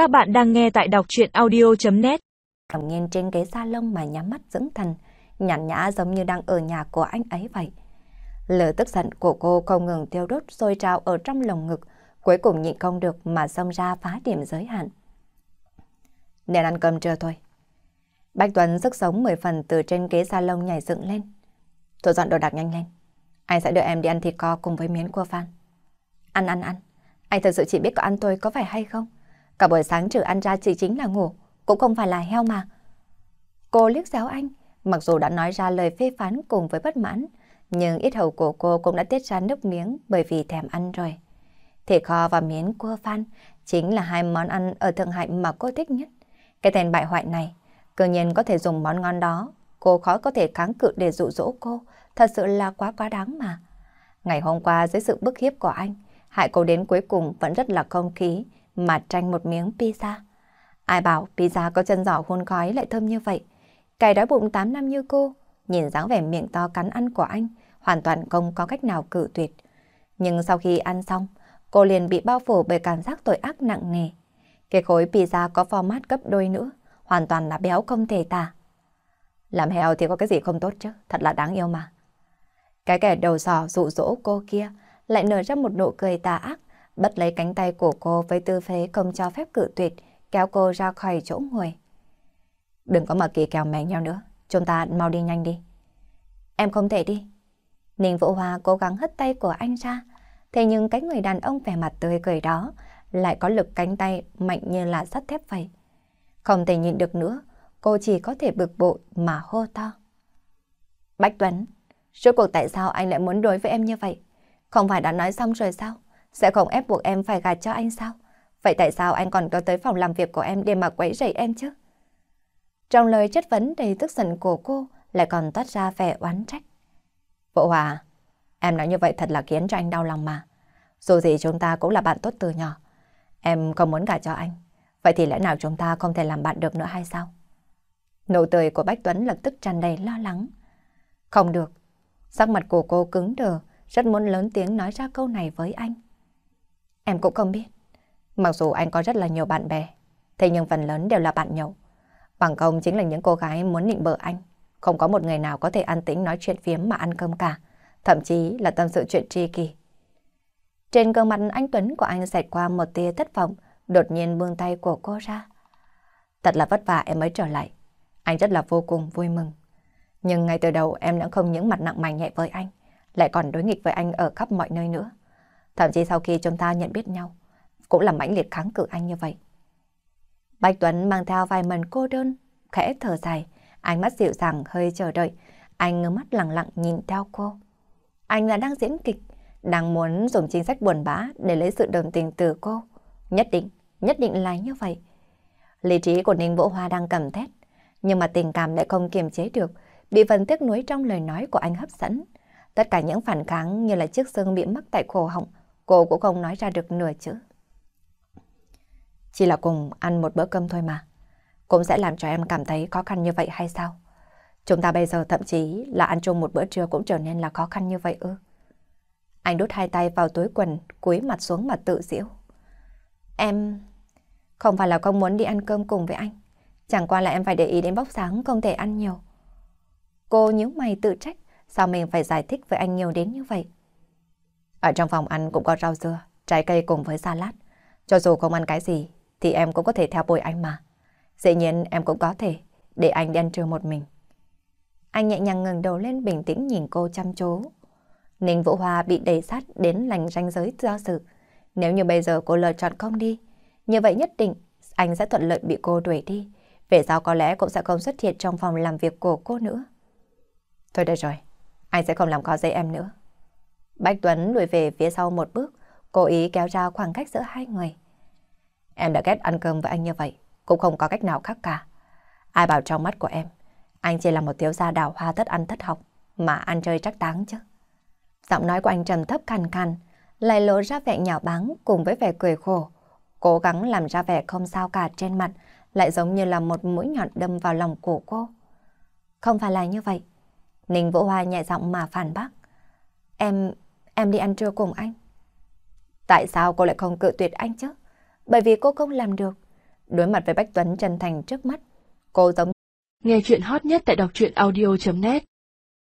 Các bạn đang nghe tại đọc chuyện audio.net Nằm nghiêng trên ghế salon mà nhắm mắt dưỡng thần, nhàn nhã giống như đang ở nhà của anh ấy vậy. Lửa tức giận của cô không ngừng tiêu đốt sôi trào ở trong lồng ngực, cuối cùng nhịn không được mà xông ra phá điểm giới hạn. Nên ăn cơm trưa thôi. Bách Tuấn sức sống 10 phần từ trên ghế salon nhảy dựng lên. Tôi dọn đồ đạc nhanh lên. Anh sẽ đưa em đi ăn thịt co cùng với miến cua phan. Ăn ăn ăn. Anh thật sự chỉ biết có ăn tôi có phải hay không? Cả buổi sáng trừ ăn ra chỉ chính là ngủ, cũng không phải là heo mà. Cô liếc giáo anh, mặc dù đã nói ra lời phê phán cùng với bất mãn, nhưng ít hầu của cô cũng đã tiết ra nước miếng bởi vì thèm ăn rồi. Thịt kho và miến cua phan chính là hai món ăn ở Thượng Hải mà cô thích nhất. Cái tên bại hoại này, cơ nhiên có thể dùng món ngon đó, cô khó có thể kháng cự để dụ dỗ cô, thật sự là quá quá đáng mà. Ngày hôm qua dưới sự bức hiếp của anh, hại cô đến cuối cùng vẫn rất là không khí, mà tranh một miếng pizza. Ai bảo pizza có chân giỏ hôn khói lại thơm như vậy. Cái đói bụng 8 năm như cô, nhìn dáng vẻ miệng to cắn ăn của anh, hoàn toàn không có cách nào cự tuyệt. Nhưng sau khi ăn xong, cô liền bị bao phủ bởi cảm giác tội ác nặng nề. Cái khối pizza có format gấp đôi nữa, hoàn toàn là béo không thể tả. Làm heo thì có cái gì không tốt chứ, thật là đáng yêu mà. Cái kẻ đầu sò dụ dỗ cô kia lại nở ra một nụ cười tà ác, bắt lấy cánh tay của cô với tư thế không cho phép cự tuyệt, kéo cô ra khỏi chỗ ngồi. Đừng có mà kỳ kèo mè nhau nữa, chúng ta mau đi nhanh đi. Em không thể đi. Ninh Vũ Hoa cố gắng hất tay của anh ra, thế nhưng cái người đàn ông vẻ mặt tươi cười đó lại có lực cánh tay mạnh như là sắt thép vậy. Không thể nhịn được nữa, cô chỉ có thể bực bội mà hô to. Bách Tuấn, rốt cuộc tại sao anh lại muốn đối với em như vậy? Không phải đã nói xong rồi sao? Sẽ không ép buộc em phải gạt cho anh sao? Vậy tại sao anh còn có tới phòng làm việc của em để mà quấy rầy em chứ? Trong lời chất vấn đầy tức giận của cô lại còn toát ra vẻ oán trách. Vũ Hòa, em nói như vậy thật là khiến cho anh đau lòng mà. Dù gì chúng ta cũng là bạn tốt từ nhỏ. Em không muốn gả cho anh. Vậy thì lẽ nào chúng ta không thể làm bạn được nữa hay sao? Nụ cười của Bách Tuấn lập tức tràn đầy lo lắng. Không được. Sắc mặt của cô cứng đờ, rất muốn lớn tiếng nói ra câu này với anh. Em cũng không biết. Mặc dù anh có rất là nhiều bạn bè, thế nhưng phần lớn đều là bạn nhậu. Bằng công chính là những cô gái muốn nịnh bợ anh. Không có một người nào có thể an tĩnh nói chuyện phiếm mà ăn cơm cả. Thậm chí là tâm sự chuyện tri kỳ. Trên gương mặt anh Tuấn của anh xẹt qua một tia thất vọng, đột nhiên buông tay của cô ra. Thật là vất vả em mới trở lại. Anh rất là vô cùng vui mừng. Nhưng ngay từ đầu em đã không những mặt nặng mày nhẹ với anh, lại còn đối nghịch với anh ở khắp mọi nơi nữa. Thậm chí sau khi chúng ta nhận biết nhau, cũng là mãnh liệt kháng cự anh như vậy. Bạch Tuấn mang theo vài mần cô đơn, khẽ thở dài, ánh mắt dịu dàng hơi chờ đợi, anh ngơ mắt lặng lặng nhìn theo cô. Anh là đang diễn kịch, đang muốn dùng chính sách buồn bã để lấy sự đồng tình từ cô. Nhất định, nhất định là như vậy. Lý trí của Ninh Vũ Hoa đang cầm thét, nhưng mà tình cảm lại không kiềm chế được, bị phần tiếc nuối trong lời nói của anh hấp dẫn. Tất cả những phản kháng như là chiếc xương bị mắc tại cổ họng, cô cũng không nói ra được nửa chữ. Chỉ là cùng ăn một bữa cơm thôi mà. Cũng sẽ làm cho em cảm thấy khó khăn như vậy hay sao? Chúng ta bây giờ thậm chí là ăn chung một bữa trưa cũng trở nên là khó khăn như vậy ư. Anh đút hai tay vào túi quần, cúi mặt xuống mà tự giễu. Em... Không phải là không muốn đi ăn cơm cùng với anh. Chẳng qua là em phải để ý đến bóc sáng không thể ăn nhiều. Cô nhíu mày tự trách, sao mình phải giải thích với anh nhiều đến như vậy? Ở trong phòng ăn cũng có rau dưa, trái cây cùng với salad. Cho dù không ăn cái gì, thì em cũng có thể theo bồi anh mà. Dĩ nhiên em cũng có thể, để anh đi ăn trưa một mình. Anh nhẹ nhàng ngừng đầu lên bình tĩnh nhìn cô chăm chú. Ninh Vũ Hoa bị đẩy sát đến lành ranh giới do sự. Nếu như bây giờ cô lựa chọn không đi, như vậy nhất định anh sẽ thuận lợi bị cô đuổi đi. Về sau có lẽ cũng sẽ không xuất hiện trong phòng làm việc của cô nữa. Thôi được rồi, anh sẽ không làm khó dây em nữa. Bách Tuấn lùi về phía sau một bước, cố ý kéo ra khoảng cách giữa hai người. Em đã ghét ăn cơm với anh như vậy, cũng không có cách nào khác cả. Ai bảo trong mắt của em, anh chỉ là một thiếu gia đào hoa thất ăn thất học, mà ăn chơi chắc táng chứ. Giọng nói của anh trầm thấp khàn khàn, lại lộ ra vẻ nhạo báng cùng với vẻ cười khổ. Cố gắng làm ra vẻ không sao cả trên mặt, lại giống như là một mũi nhọn đâm vào lòng của cô. Không phải là như vậy. Ninh Vũ Hoa nhẹ giọng mà phản bác. Em, em đi ăn trưa cùng anh. Tại sao cô lại không cự tuyệt anh chứ? Bởi vì cô không làm được. Đối mặt với Bách Tuấn chân thành trước mắt, cô giống Nghe chuyện hot nhất tại đọc truyện audio.net